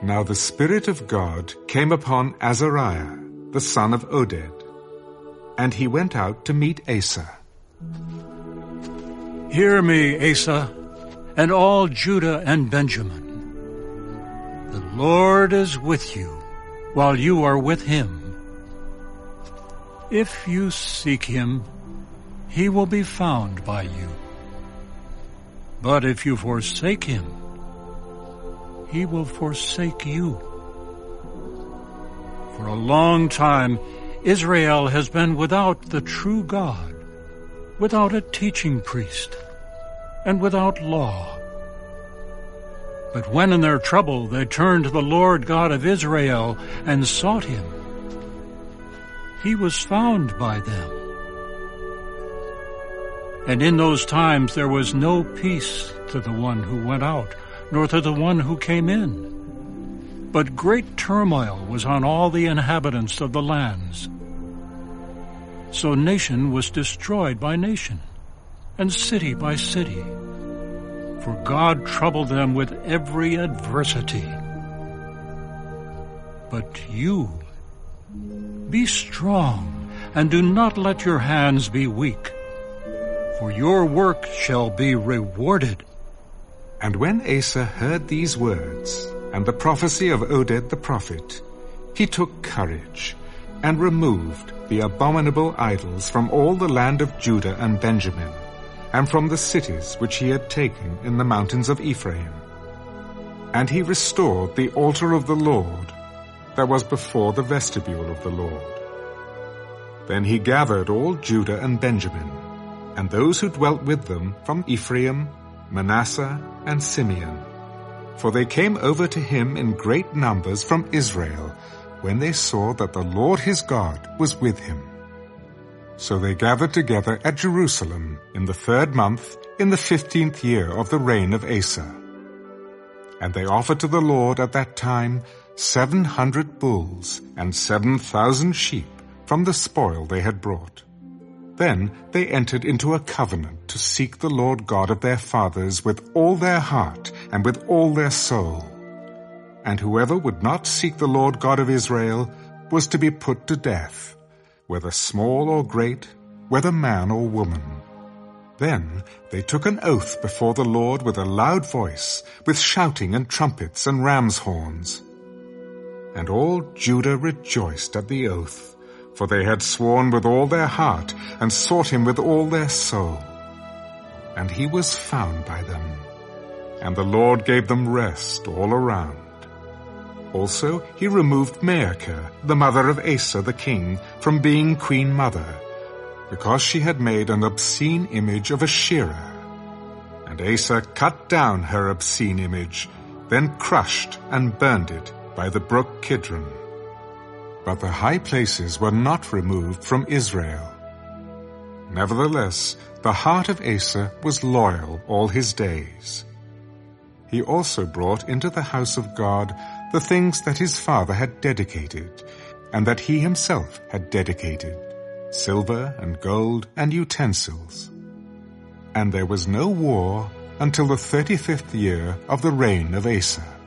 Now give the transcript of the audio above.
Now the Spirit of God came upon Azariah, the son of Oded, and he went out to meet Asa. Hear me, Asa, and all Judah and Benjamin. The Lord is with you, while you are with him. If you seek him, he will be found by you. But if you forsake him, he will forsake you. For a long time, Israel has been without the true God, without a teaching priest, and without law. But when in their trouble they turned to the Lord God of Israel and sought him, he was found by them. And in those times there was no peace to the one who went out, nor to the one who came in. But great turmoil was on all the inhabitants of the lands. So nation was destroyed by nation, and city by city. For God troubled them with every adversity. But you, be strong, and do not let your hands be weak for your work shall be rewarded. And when Asa heard these words, and the prophecy of Oded the prophet, he took courage, and removed the abominable idols from all the land of Judah and Benjamin, and from the cities which he had taken in the mountains of Ephraim. And he restored the altar of the Lord that was before the vestibule of the Lord. Then he gathered all Judah and Benjamin, and those who dwelt with them from Ephraim, Manasseh, and Simeon. For they came over to him in great numbers from Israel, when they saw that the Lord his God was with him. So they gathered together at Jerusalem in the third month, in the fifteenth year of the reign of Asa. And they offered to the Lord at that time seven hundred bulls and seven thousand sheep from the spoil they had brought. Then they entered into a covenant to seek the Lord God of their fathers with all their heart and with all their soul. And whoever would not seek the Lord God of Israel was to be put to death, whether small or great, whether man or woman. Then they took an oath before the Lord with a loud voice, with shouting and trumpets and ram's horns. And all Judah rejoiced at the oath for they had sworn with all their heart, and sought him with all their soul. And he was found by them, and the Lord gave them rest all around. Also he removed Maachah, the mother of Asa the king, from being queen mother, because she had made an obscene image of Asherah. And Asa cut down her obscene image, then crushed and burned it by the brook Kidron. But the high places were not removed from Israel. Nevertheless, the heart of Asa was loyal all his days. He also brought into the house of God the things that his father had dedicated, and that he himself had dedicated, silver and gold and utensils. And there was no war until the thirty-fifth year of the reign of Asa.